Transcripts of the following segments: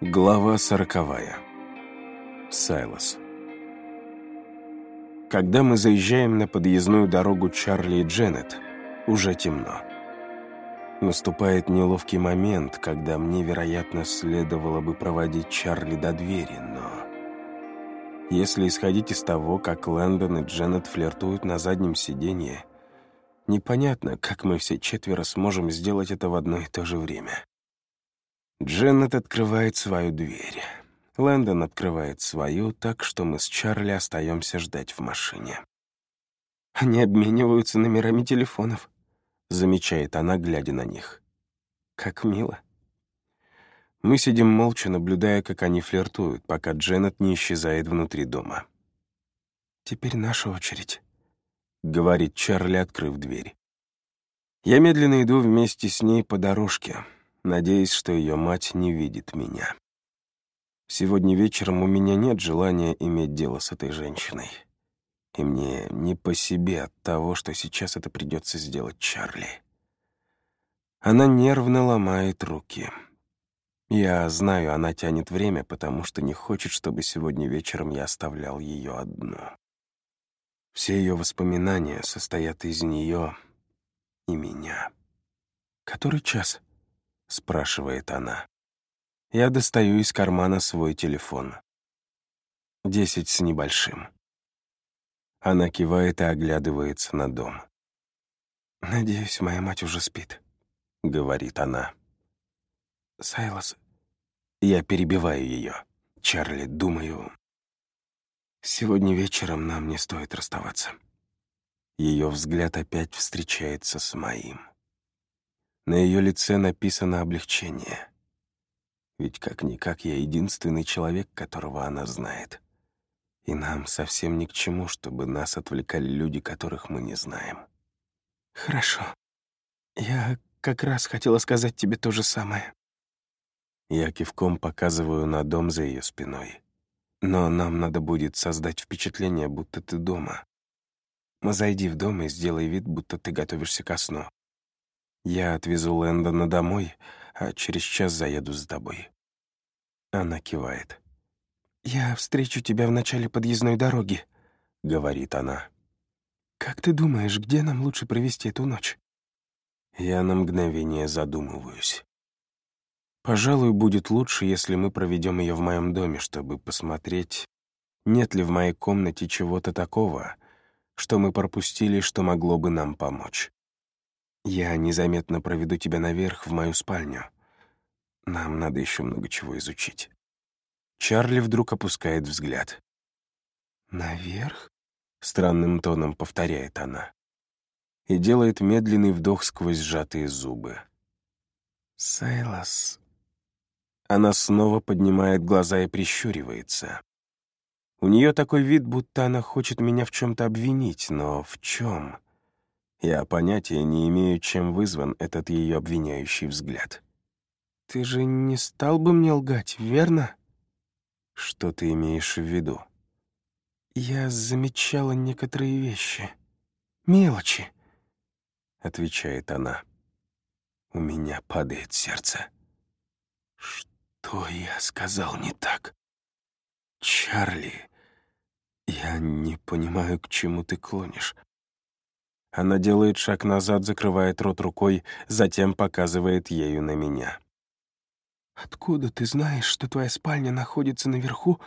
Глава сороковая. Сайлос. Когда мы заезжаем на подъездную дорогу Чарли и Дженнет, уже темно. Наступает неловкий момент, когда мне, вероятно, следовало бы проводить Чарли до двери, но... Если исходить из того, как Лэндон и Дженнет флиртуют на заднем сиденье, непонятно, как мы все четверо сможем сделать это в одно и то же время. Дженнет открывает свою дверь. Лэндон открывает свою, так что мы с Чарли остаемся ждать в машине. «Они обмениваются номерами телефонов», — замечает она, глядя на них. «Как мило». Мы сидим молча, наблюдая, как они флиртуют, пока Дженнет не исчезает внутри дома. «Теперь наша очередь», — говорит Чарли, открыв дверь. Я медленно иду вместе с ней по дорожке — надеясь, что ее мать не видит меня. Сегодня вечером у меня нет желания иметь дело с этой женщиной. И мне не по себе от того, что сейчас это придется сделать Чарли. Она нервно ломает руки. Я знаю, она тянет время, потому что не хочет, чтобы сегодня вечером я оставлял ее одну. Все ее воспоминания состоят из нее и меня. Который час? — спрашивает она. Я достаю из кармана свой телефон. Десять с небольшим. Она кивает и оглядывается на дом. «Надеюсь, моя мать уже спит», — говорит она. «Сайлос...» Я перебиваю ее. Чарли, думаю... Сегодня вечером нам не стоит расставаться. Ее взгляд опять встречается с моим. На ее лице написано облегчение. Ведь как-никак я единственный человек, которого она знает. И нам совсем ни к чему, чтобы нас отвлекали люди, которых мы не знаем. Хорошо. Я как раз хотела сказать тебе то же самое. Я кивком показываю на дом за ее спиной. Но нам надо будет создать впечатление, будто ты дома. Зайди в дом и сделай вид, будто ты готовишься ко сну. Я отвезу Лэндона домой, а через час заеду с тобой». Она кивает. «Я встречу тебя в начале подъездной дороги», — говорит она. «Как ты думаешь, где нам лучше провести эту ночь?» Я на мгновение задумываюсь. Пожалуй, будет лучше, если мы проведем ее в моем доме, чтобы посмотреть, нет ли в моей комнате чего-то такого, что мы пропустили, что могло бы нам помочь. Я незаметно проведу тебя наверх в мою спальню. Нам надо еще много чего изучить. Чарли вдруг опускает взгляд. «Наверх?» — странным тоном повторяет она. И делает медленный вдох сквозь сжатые зубы. «Сайлас...» Она снова поднимает глаза и прищуривается. У нее такой вид, будто она хочет меня в чем-то обвинить, но в чем? Я понятия не имею, чем вызван этот ее обвиняющий взгляд. «Ты же не стал бы мне лгать, верно?» «Что ты имеешь в виду?» «Я замечала некоторые вещи. Мелочи», — отвечает она. У меня падает сердце. Что я сказал не так? Чарли, я не понимаю, к чему ты клонишь. Она делает шаг назад, закрывает рот рукой, затем показывает ею на меня. «Откуда ты знаешь, что твоя спальня находится наверху,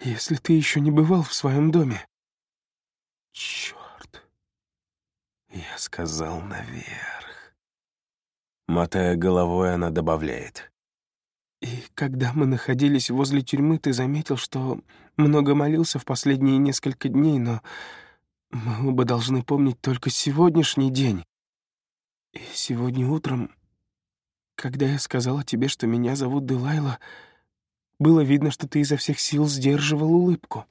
если ты еще не бывал в своем доме?» «Черт!» Я сказал наверх. Мотая головой, она добавляет. «И когда мы находились возле тюрьмы, ты заметил, что много молился в последние несколько дней, но мы оба должны помнить только сегодняшний день. И сегодня утром, когда я сказала тебе, что меня зовут Делайла, было видно, что ты изо всех сил сдерживал улыбку,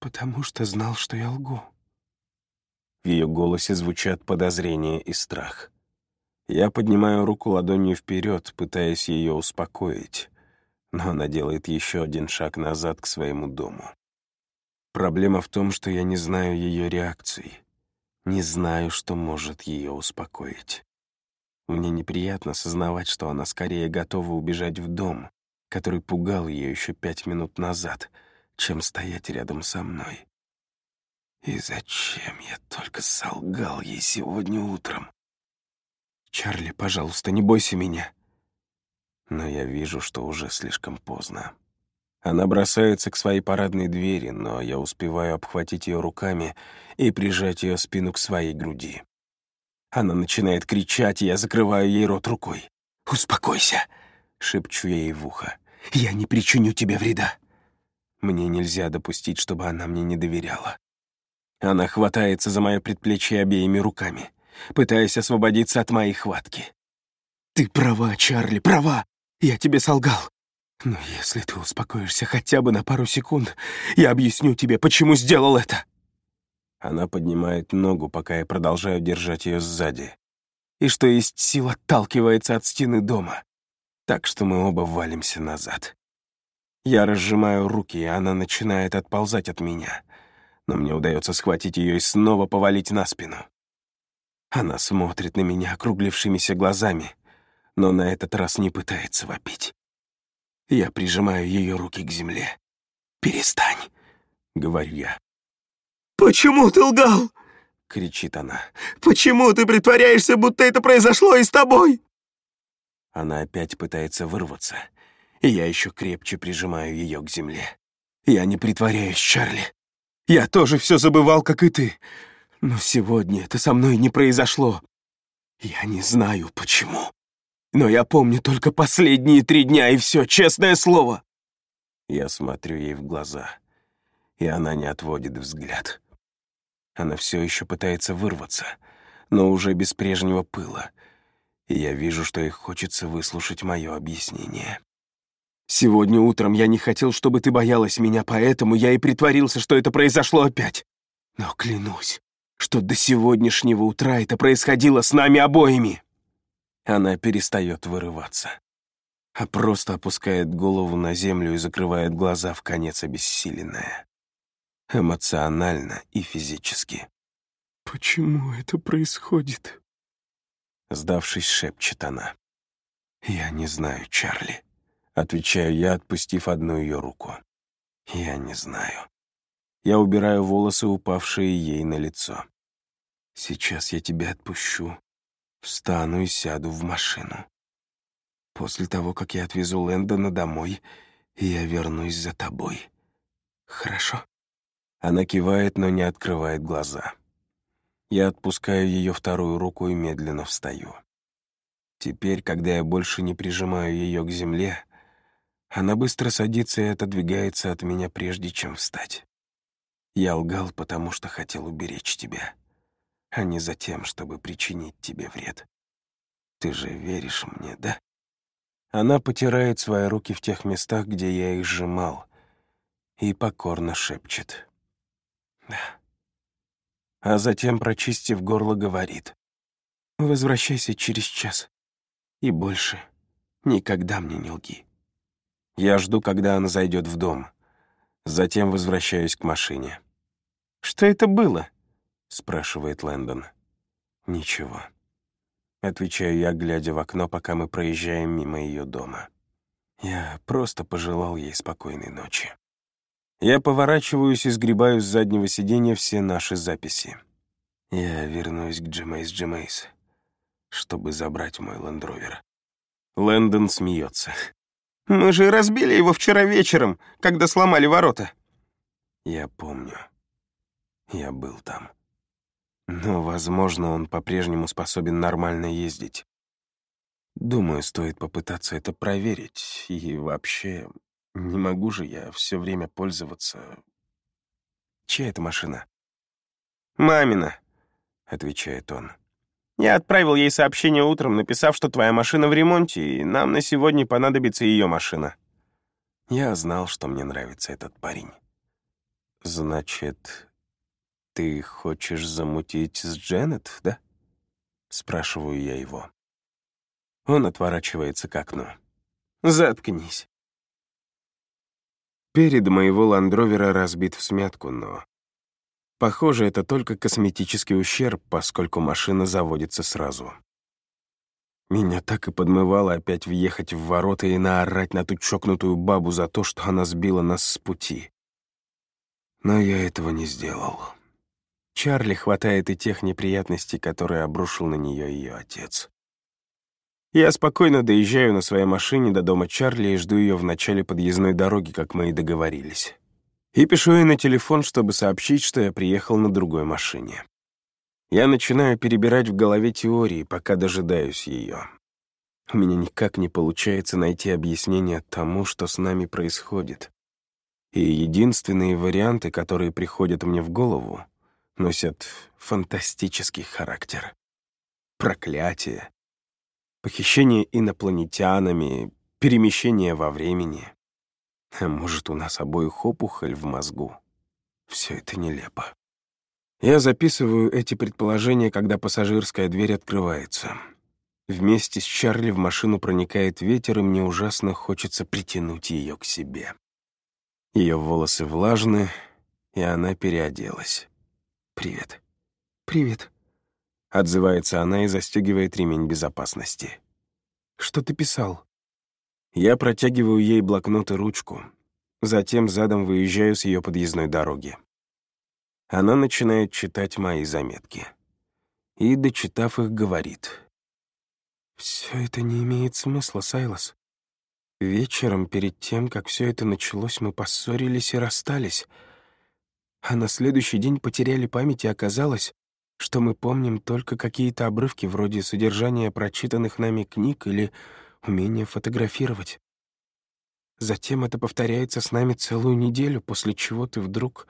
потому что знал, что я лгу. В ее голосе звучат подозрение и страх. Я поднимаю руку ладонью вперед, пытаясь ее успокоить, но она делает еще один шаг назад к своему дому. Проблема в том, что я не знаю ее реакции, не знаю, что может ее успокоить. Мне неприятно сознавать, что она скорее готова убежать в дом, который пугал ее еще пять минут назад, чем стоять рядом со мной. И зачем я только солгал ей сегодня утром? «Чарли, пожалуйста, не бойся меня». Но я вижу, что уже слишком поздно. Она бросается к своей парадной двери, но я успеваю обхватить ее руками и прижать ее спину к своей груди. Она начинает кричать, и я закрываю ей рот рукой. «Успокойся!» — шепчу я ей в ухо. «Я не причиню тебе вреда!» Мне нельзя допустить, чтобы она мне не доверяла. Она хватается за мое предплечье обеими руками, пытаясь освободиться от моей хватки. «Ты права, Чарли, права! Я тебе солгал. Но если ты успокоишься хотя бы на пару секунд, я объясню тебе, почему сделал это». Она поднимает ногу, пока я продолжаю держать ее сзади. И что есть сил отталкивается от стены дома. Так что мы оба валимся назад. Я разжимаю руки, и она начинает отползать от меня. Но мне удается схватить ее и снова повалить на спину. Она смотрит на меня округлившимися глазами, но на этот раз не пытается вопить. Я прижимаю ее руки к земле. «Перестань», — говорю я. «Почему ты лгал?» — кричит она. «Почему ты притворяешься, будто это произошло и с тобой?» Она опять пытается вырваться, и я еще крепче прижимаю ее к земле. Я не притворяюсь, Чарли. Я тоже все забывал, как и ты. Но сегодня это со мной не произошло. Я не знаю, почему. Но я помню только последние три дня, и все, честное слово. Я смотрю ей в глаза, и она не отводит взгляд. Она все еще пытается вырваться, но уже без прежнего пыла, и я вижу, что ей хочется выслушать мое объяснение. «Сегодня утром я не хотел, чтобы ты боялась меня, поэтому я и притворился, что это произошло опять. Но клянусь, что до сегодняшнего утра это происходило с нами обоими». Она перестает вырываться, а просто опускает голову на землю и закрывает глаза в конец обессиленная. Эмоционально и физически. «Почему это происходит?» Сдавшись, шепчет она. «Я не знаю, Чарли», — отвечаю я, отпустив одну ее руку. «Я не знаю». Я убираю волосы, упавшие ей на лицо. «Сейчас я тебя отпущу, Встану и сяду в машину. После того, как я отвезу Лэндона домой, я вернусь за тобой. Хорошо?» Она кивает, но не открывает глаза. Я отпускаю ее вторую руку и медленно встаю. Теперь, когда я больше не прижимаю ее к земле, она быстро садится и отодвигается от меня, прежде чем встать. Я лгал, потому что хотел уберечь тебя а не за тем, чтобы причинить тебе вред. Ты же веришь мне, да? Она потирает свои руки в тех местах, где я их сжимал, и покорно шепчет. Да. А затем, прочистив горло, говорит. «Возвращайся через час. И больше никогда мне не лги». Я жду, когда она зайдет в дом. Затем возвращаюсь к машине. «Что это было?» Спрашивает Лэндон. «Ничего». Отвечаю я, глядя в окно, пока мы проезжаем мимо ее дома. Я просто пожелал ей спокойной ночи. Я поворачиваюсь и сгребаю с заднего сиденья все наши записи. Я вернусь к Джемейс Джемейс, чтобы забрать мой лендровер. Лэндон смеется. «Мы же разбили его вчера вечером, когда сломали ворота». Я помню. Я был там. Но, возможно, он по-прежнему способен нормально ездить. Думаю, стоит попытаться это проверить. И вообще, не могу же я все время пользоваться... Чья это машина? «Мамина», — отвечает он. «Я отправил ей сообщение утром, написав, что твоя машина в ремонте, и нам на сегодня понадобится ее машина». Я знал, что мне нравится этот парень. Значит, «Ты хочешь замутить с Дженнет, да?» Спрашиваю я его. Он отворачивается к окну. «Заткнись». Перед моего ландровера разбит в смятку, но... Похоже, это только косметический ущерб, поскольку машина заводится сразу. Меня так и подмывало опять въехать в ворота и наорать на ту чокнутую бабу за то, что она сбила нас с пути. Но я этого не сделал. Чарли хватает и тех неприятностей, которые обрушил на нее ее отец. Я спокойно доезжаю на своей машине до дома Чарли и жду ее в начале подъездной дороги, как мы и договорились. И пишу ей на телефон, чтобы сообщить, что я приехал на другой машине. Я начинаю перебирать в голове теории, пока дожидаюсь ее. У меня никак не получается найти объяснение тому, что с нами происходит. И единственные варианты, которые приходят мне в голову, носят фантастический характер. Проклятие, похищение инопланетянами, перемещение во времени. А может, у нас обоих опухоль в мозгу? Все это нелепо. Я записываю эти предположения, когда пассажирская дверь открывается. Вместе с Чарли в машину проникает ветер, и мне ужасно хочется притянуть ее к себе. Ее волосы влажны, и она переоделась. «Привет». «Привет», — отзывается она и застегивает ремень безопасности. «Что ты писал?» Я протягиваю ей блокнот и ручку, затем задом выезжаю с ее подъездной дороги. Она начинает читать мои заметки. И, дочитав их, говорит. «Все это не имеет смысла, Сайлос. Вечером, перед тем, как все это началось, мы поссорились и расстались. А на следующий день потеряли память, и оказалось, что мы помним только какие-то обрывки вроде содержания прочитанных нами книг или умения фотографировать. Затем это повторяется с нами целую неделю, после чего ты вдруг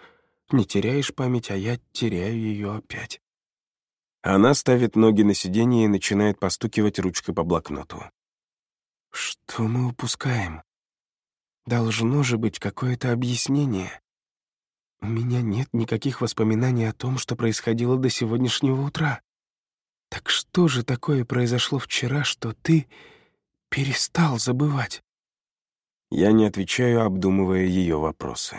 не теряешь память, а я теряю ее опять. Она ставит ноги на сиденье и начинает постукивать ручкой по блокноту. Что мы упускаем? Должно же быть какое-то объяснение. У меня нет никаких воспоминаний о том, что происходило до сегодняшнего утра. Так что же такое произошло вчера, что ты перестал забывать? Я не отвечаю, обдумывая ее вопросы.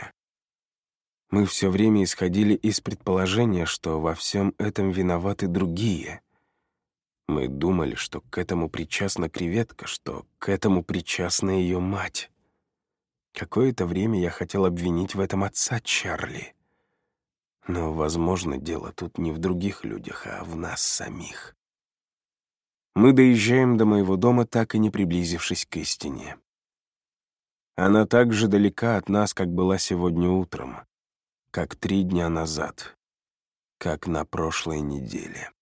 Мы все время исходили из предположения, что во всем этом виноваты другие. Мы думали, что к этому причастна креветка, что к этому причастна ее мать. Какое-то время я хотел обвинить в этом отца Чарли. Но, возможно, дело тут не в других людях, а в нас самих. Мы доезжаем до моего дома, так и не приблизившись к истине. Она так же далека от нас, как была сегодня утром как три дня назад, как на прошлой неделе.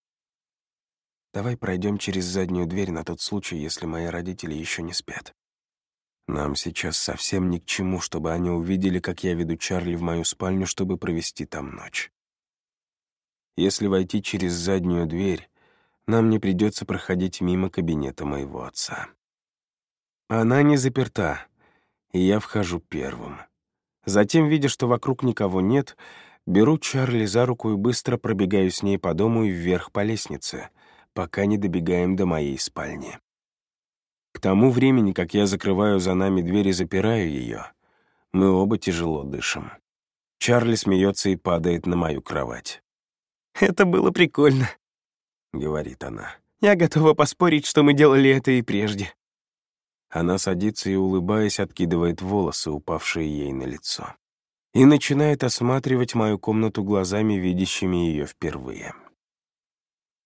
Давай пройдем через заднюю дверь на тот случай, если мои родители еще не спят. Нам сейчас совсем ни к чему, чтобы они увидели, как я веду Чарли в мою спальню, чтобы провести там ночь. Если войти через заднюю дверь, нам не придется проходить мимо кабинета моего отца. Она не заперта, и я вхожу первым. Затем, видя, что вокруг никого нет, беру Чарли за руку и быстро пробегаю с ней по дому и вверх по лестнице, пока не добегаем до моей спальни. К тому времени, как я закрываю за нами дверь и запираю ее, мы оба тяжело дышим. Чарли смеется и падает на мою кровать. «Это было прикольно», — говорит она. «Я готова поспорить, что мы делали это и прежде». Она садится и, улыбаясь, откидывает волосы, упавшие ей на лицо. И начинает осматривать мою комнату глазами, видящими ее впервые.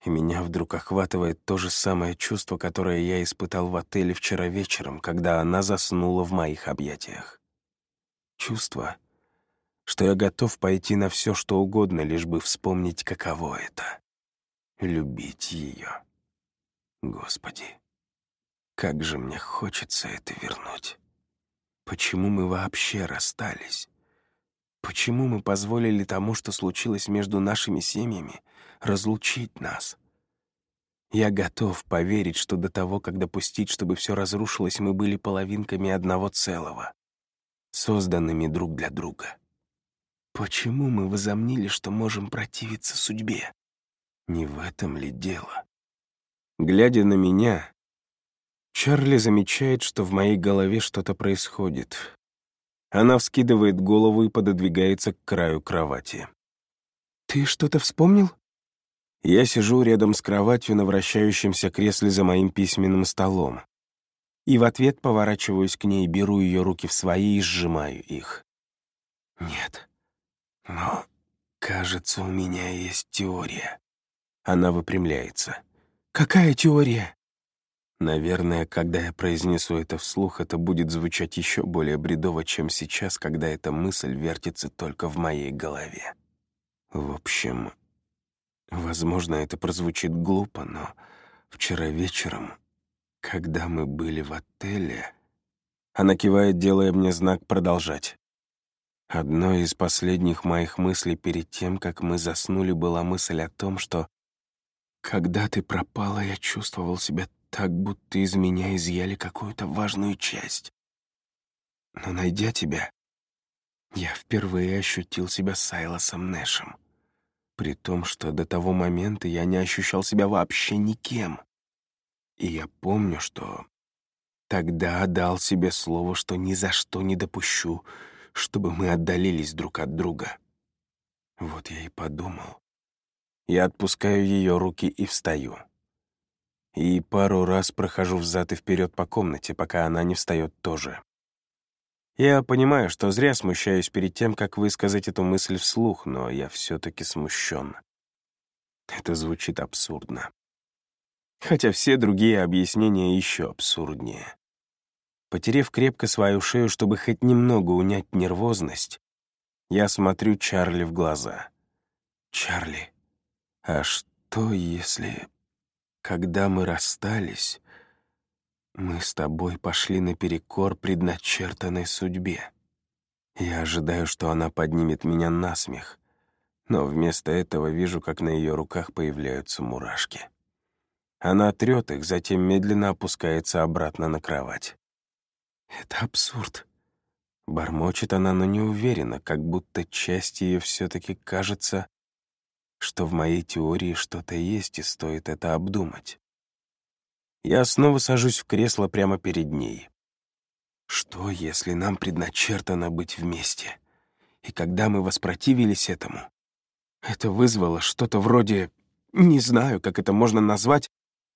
И меня вдруг охватывает то же самое чувство, которое я испытал в отеле вчера вечером, когда она заснула в моих объятиях. Чувство, что я готов пойти на все, что угодно, лишь бы вспомнить, каково это — любить ее. Господи. Как же мне хочется это вернуть. Почему мы вообще расстались? Почему мы позволили тому, что случилось между нашими семьями, разлучить нас? Я готов поверить, что до того, как допустить, чтобы все разрушилось, мы были половинками одного целого, созданными друг для друга. Почему мы возомнили, что можем противиться судьбе? Не в этом ли дело? Глядя на меня, Чарли замечает, что в моей голове что-то происходит. Она вскидывает голову и пододвигается к краю кровати. «Ты что-то вспомнил?» Я сижу рядом с кроватью на вращающемся кресле за моим письменным столом. И в ответ поворачиваюсь к ней, беру ее руки в свои и сжимаю их. Нет. Но, кажется, у меня есть теория. Она выпрямляется. Какая теория? Наверное, когда я произнесу это вслух, это будет звучать еще более бредово, чем сейчас, когда эта мысль вертится только в моей голове. В общем, возможно, это прозвучит глупо, но вчера вечером, когда мы были в отеле... Она кивает, делая мне знак продолжать. Одной из последних моих мыслей перед тем, как мы заснули, была мысль о том, что когда ты пропала, я чувствовал себя так, будто из меня изъяли какую-то важную часть. Но найдя тебя, я впервые ощутил себя Сайлосом Нэшем. При том, что до того момента я не ощущал себя вообще никем. И я помню, что тогда дал себе слово, что ни за что не допущу, чтобы мы отдалились друг от друга. Вот я и подумал. Я отпускаю ее руки и встаю. И пару раз прохожу взад и вперед по комнате, пока она не встает тоже. Я понимаю, что зря смущаюсь перед тем, как высказать эту мысль вслух, но я все-таки смущен. Это звучит абсурдно. Хотя все другие объяснения еще абсурднее. Потерев крепко свою шею, чтобы хоть немного унять нервозность, я смотрю Чарли в глаза. «Чарли, а что если, когда мы расстались, мы с тобой пошли наперекор предначертанной судьбе?» Я ожидаю, что она поднимет меня на смех, но вместо этого вижу, как на ее руках появляются мурашки. Она трет их, затем медленно опускается обратно на кровать. «Это абсурд». Бормочет она, но не уверена, как будто часть ее все-таки кажется, что в моей теории что-то есть и стоит это обдумать. Я снова сажусь в кресло прямо перед ней. Что, если нам предначертано быть вместе? И когда мы воспротивились этому, это вызвало что-то вроде... Не знаю, как это можно назвать.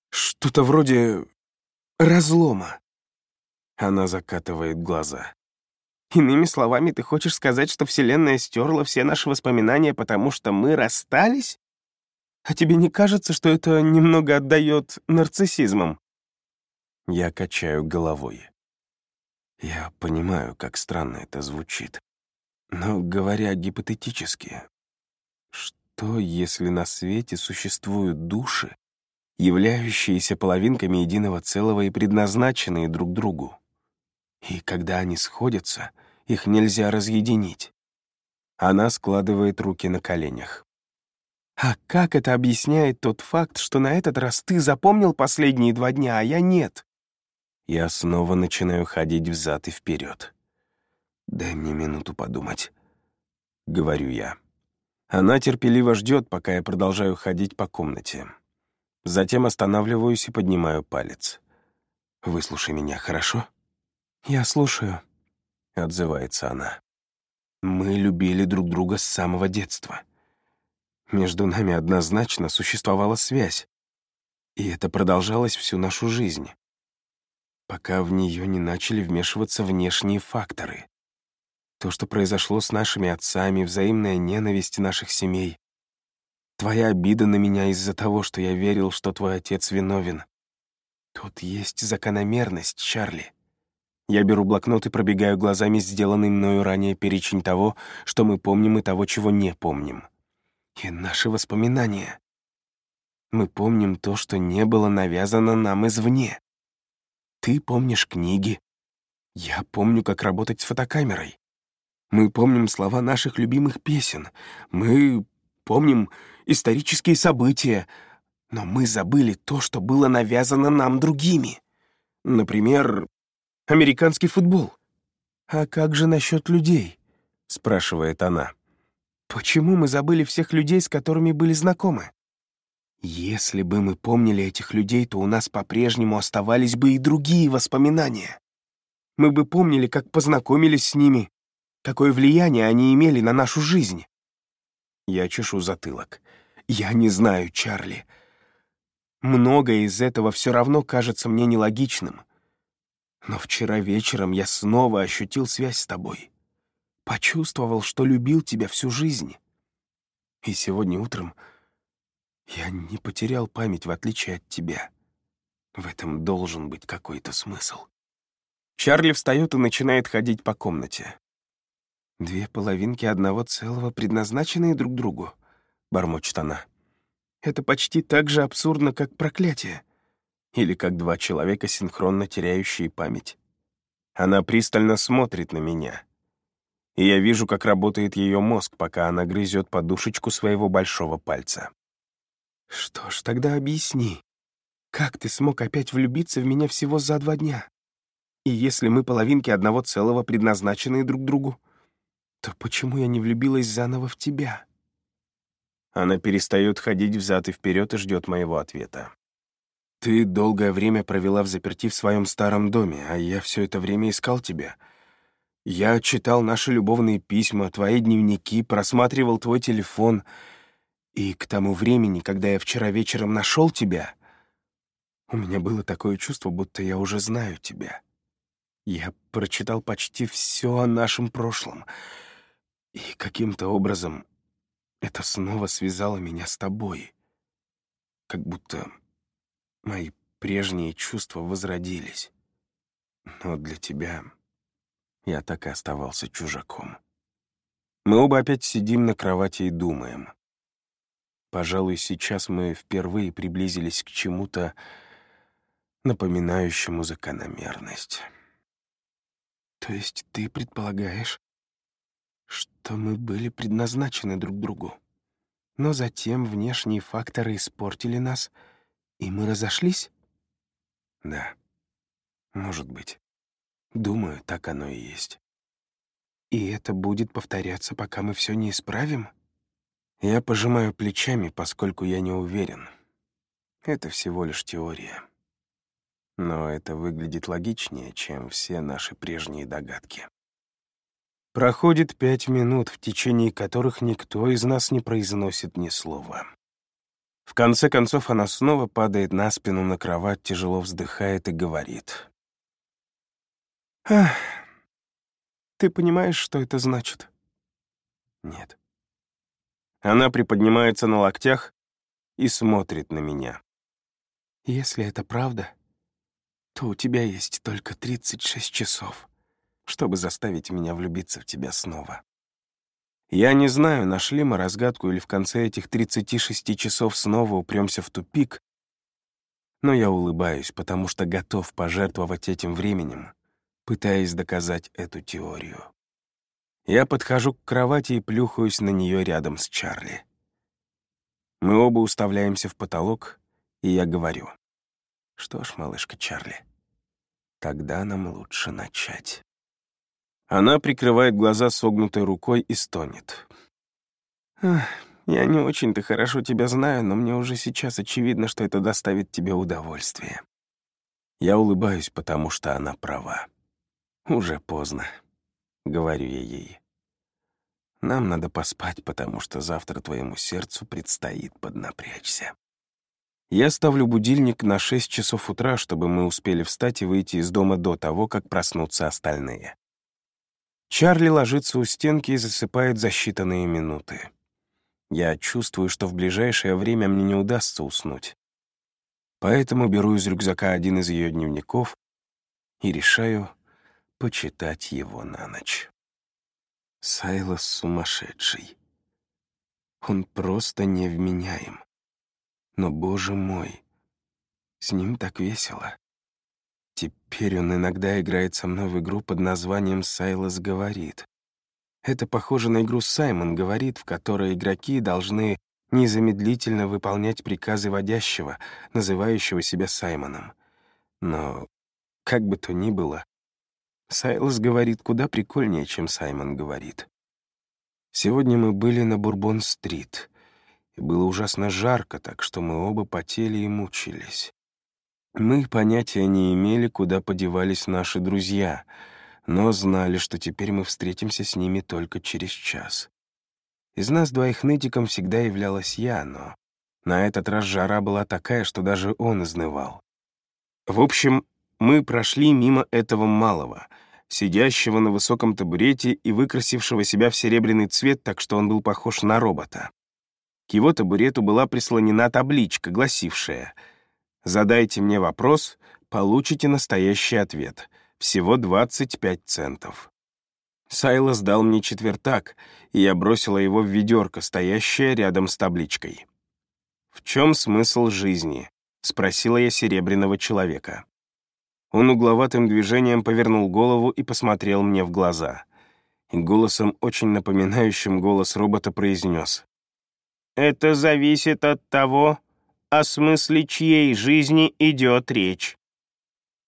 Что-то вроде... разлома. Она закатывает глаза. Иными словами, ты хочешь сказать, что Вселенная стерла все наши воспоминания, потому что мы расстались? А тебе не кажется, что это немного отдает нарциссизмом? Я качаю головой. Я понимаю, как странно это звучит. Но, говоря гипотетически, что если на свете существуют души, являющиеся половинками единого целого и предназначенные друг другу? И когда они сходятся, их нельзя разъединить. Она складывает руки на коленях. А как это объясняет тот факт, что на этот раз ты запомнил последние два дня, а я нет? Я снова начинаю ходить взад и вперед. «Дай мне минуту подумать», — говорю я. Она терпеливо ждет, пока я продолжаю ходить по комнате. Затем останавливаюсь и поднимаю палец. «Выслушай меня, хорошо?» «Я слушаю», — отзывается она. «Мы любили друг друга с самого детства. Между нами однозначно существовала связь, и это продолжалось всю нашу жизнь, пока в нее не начали вмешиваться внешние факторы. То, что произошло с нашими отцами, взаимная ненависть наших семей, твоя обида на меня из-за того, что я верил, что твой отец виновен. Тут есть закономерность, Чарли. Я беру блокнот и пробегаю глазами сделанный мною ранее перечень того, что мы помним и того, чего не помним. И наши воспоминания. Мы помним то, что не было навязано нам извне. Ты помнишь книги. Я помню, как работать с фотокамерой. Мы помним слова наших любимых песен. Мы помним исторические события. Но мы забыли то, что было навязано нам другими. Например, американский футбол. «А как же насчет людей?» — спрашивает она. «Почему мы забыли всех людей, с которыми были знакомы? Если бы мы помнили этих людей, то у нас по-прежнему оставались бы и другие воспоминания. Мы бы помнили, как познакомились с ними, какое влияние они имели на нашу жизнь». Я чешу затылок. Я не знаю, Чарли. Многое из этого все равно кажется мне нелогичным. Но вчера вечером я снова ощутил связь с тобой. Почувствовал, что любил тебя всю жизнь. И сегодня утром я не потерял память, в отличие от тебя. В этом должен быть какой-то смысл. Чарли встает и начинает ходить по комнате. «Две половинки одного целого, предназначенные друг другу», — бормочет она. «Это почти так же абсурдно, как проклятие. Или как два человека, синхронно теряющие память. Она пристально смотрит на меня. И я вижу, как работает ее мозг, пока она грызет подушечку своего большого пальца. Что ж, тогда объясни, как ты смог опять влюбиться в меня всего за два дня? И если мы половинки одного целого, предназначенные друг другу, то почему я не влюбилась заново в тебя? Она перестает ходить взад и вперед и ждет моего ответа. Ты долгое время провела в заперти в своем старом доме, а я все это время искал тебя. Я читал наши любовные письма, твои дневники, просматривал твой телефон. И к тому времени, когда я вчера вечером нашел тебя, у меня было такое чувство, будто я уже знаю тебя. Я прочитал почти все о нашем прошлом. И каким-то образом это снова связало меня с тобой. Как будто Мои прежние чувства возродились. Но для тебя я так и оставался чужаком. Мы оба опять сидим на кровати и думаем. Пожалуй, сейчас мы впервые приблизились к чему-то, напоминающему закономерность. То есть ты предполагаешь, что мы были предназначены друг другу, но затем внешние факторы испортили нас — и мы разошлись? Да, может быть. Думаю, так оно и есть. И это будет повторяться, пока мы все не исправим? Я пожимаю плечами, поскольку я не уверен. Это всего лишь теория. Но это выглядит логичнее, чем все наши прежние догадки. Проходит пять минут, в течение которых никто из нас не произносит ни слова. В конце концов она снова падает на спину на кровать, тяжело вздыхает и говорит. «Ах, ты понимаешь, что это значит?» «Нет». Она приподнимается на локтях и смотрит на меня. «Если это правда, то у тебя есть только 36 часов, чтобы заставить меня влюбиться в тебя снова». Я не знаю, нашли мы разгадку или в конце этих 36 часов снова упремся в тупик, но я улыбаюсь, потому что готов пожертвовать этим временем, пытаясь доказать эту теорию. Я подхожу к кровати и плюхаюсь на нее рядом с Чарли. Мы оба уставляемся в потолок, и я говорю. Что ж, малышка Чарли, тогда нам лучше начать. Она прикрывает глаза согнутой рукой и стонет. «Я не очень-то хорошо тебя знаю, но мне уже сейчас очевидно, что это доставит тебе удовольствие». Я улыбаюсь, потому что она права. «Уже поздно», — говорю я ей. «Нам надо поспать, потому что завтра твоему сердцу предстоит поднапрячься». Я ставлю будильник на 6 часов утра, чтобы мы успели встать и выйти из дома до того, как проснутся остальные. Чарли ложится у стенки и засыпает за считанные минуты. Я чувствую, что в ближайшее время мне не удастся уснуть. Поэтому беру из рюкзака один из ее дневников и решаю почитать его на ночь. Сайлос сумасшедший. Он просто невменяем. Но, боже мой, с ним так весело. Теперь он иногда играет со мной в игру под названием «Сайлос говорит». Это похоже на игру «Саймон говорит», в которой игроки должны незамедлительно выполнять приказы водящего, называющего себя Саймоном. Но, как бы то ни было, Сайлос говорит куда прикольнее, чем Саймон говорит. Сегодня мы были на Бурбон-стрит, было ужасно жарко, так что мы оба потели и мучились. Мы понятия не имели, куда подевались наши друзья, но знали, что теперь мы встретимся с ними только через час. Из нас двоих нытиком всегда являлась я, но На этот раз жара была такая, что даже он изнывал. В общем, мы прошли мимо этого малого, сидящего на высоком табурете и выкрасившего себя в серебряный цвет, так что он был похож на робота. К его табурету была прислонена табличка, гласившая «Задайте мне вопрос, получите настоящий ответ. Всего 25 центов». Сайлос дал мне четвертак, и я бросила его в ведерко, стоящее рядом с табличкой. «В чем смысл жизни?» — спросила я серебряного человека. Он угловатым движением повернул голову и посмотрел мне в глаза. И голосом, очень напоминающим голос робота, произнес. Это зависит от того, о смысле чьей жизни идет речь.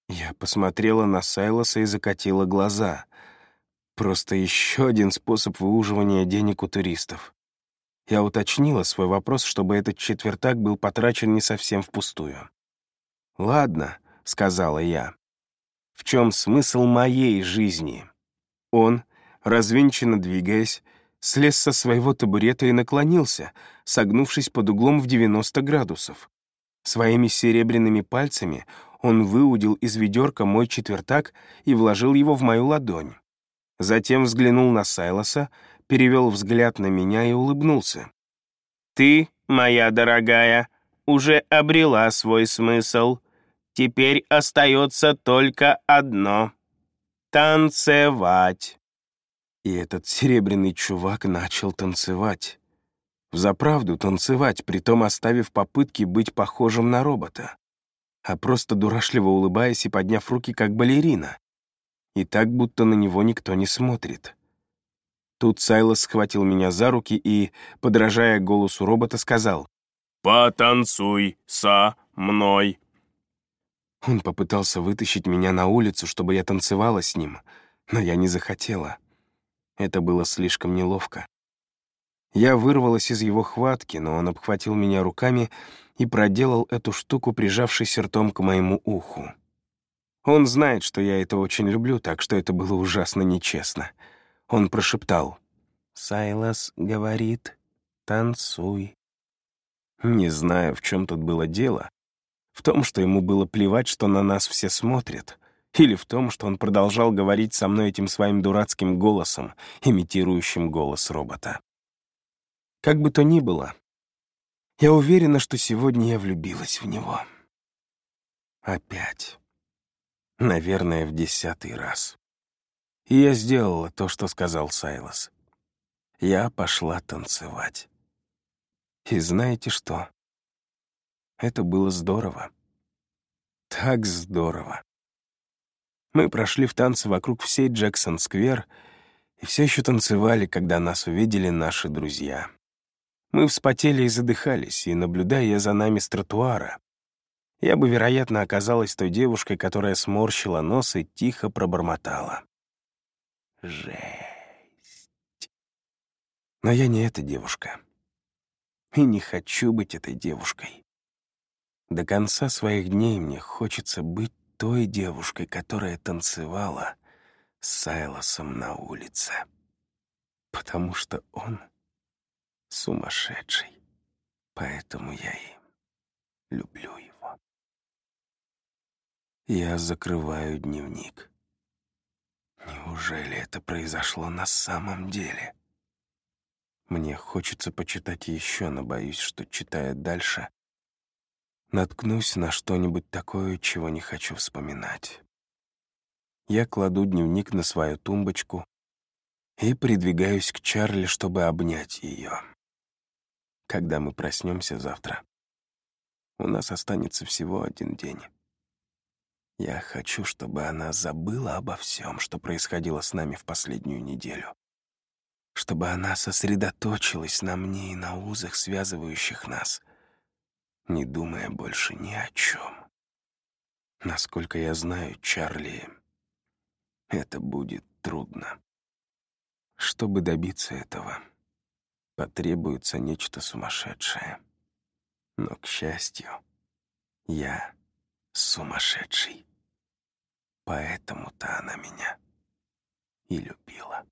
Я посмотрела на Сайлоса и закатила глаза. Просто еще один способ выуживания денег у туристов. Я уточнила свой вопрос, чтобы этот четвертак был потрачен не совсем впустую. «Ладно», — сказала я. «В чем смысл моей жизни?» Он, развинченно двигаясь, слез со своего табурета и наклонился, согнувшись под углом в 90 градусов. Своими серебряными пальцами он выудил из ведерка мой четвертак и вложил его в мою ладонь. Затем взглянул на Сайлоса, перевел взгляд на меня и улыбнулся. «Ты, моя дорогая, уже обрела свой смысл. Теперь остается только одно — танцевать». И этот серебряный чувак начал танцевать. Взаправду танцевать, притом оставив попытки быть похожим на робота. А просто дурашливо улыбаясь и подняв руки, как балерина. И так, будто на него никто не смотрит. Тут Сайлос схватил меня за руки и, подражая голосу робота, сказал «Потанцуй со мной». Он попытался вытащить меня на улицу, чтобы я танцевала с ним, но я не захотела. Это было слишком неловко. Я вырвалась из его хватки, но он обхватил меня руками и проделал эту штуку, прижавшись ртом к моему уху. Он знает, что я это очень люблю, так что это было ужасно нечестно. Он прошептал. «Сайлас говорит, танцуй». Не знаю, в чем тут было дело. В том, что ему было плевать, что на нас все смотрят или в том, что он продолжал говорить со мной этим своим дурацким голосом, имитирующим голос робота. Как бы то ни было, я уверена, что сегодня я влюбилась в него. Опять. Наверное, в десятый раз. И я сделала то, что сказал Сайлос. Я пошла танцевать. И знаете что? Это было здорово. Так здорово. Мы прошли в танцы вокруг всей Джексон-сквер и все еще танцевали, когда нас увидели наши друзья. Мы вспотели и задыхались, и, наблюдая за нами с тротуара, я бы, вероятно, оказалась той девушкой, которая сморщила нос и тихо пробормотала. Жесть. Но я не эта девушка. И не хочу быть этой девушкой. До конца своих дней мне хочется быть той девушкой, которая танцевала с Сайлосом на улице. Потому что он сумасшедший. Поэтому я и люблю его. Я закрываю дневник. Неужели это произошло на самом деле? Мне хочется почитать еще, но боюсь, что, читая дальше, наткнусь на что-нибудь такое, чего не хочу вспоминать. Я кладу дневник на свою тумбочку и придвигаюсь к Чарли, чтобы обнять ее. Когда мы проснемся завтра, у нас останется всего один день. Я хочу, чтобы она забыла обо всем, что происходило с нами в последнюю неделю. Чтобы она сосредоточилась на мне и на узах, связывающих нас — не думая больше ни о чем. Насколько я знаю, Чарли, это будет трудно. Чтобы добиться этого, потребуется нечто сумасшедшее. Но, к счастью, я сумасшедший. Поэтому-то она меня и любила.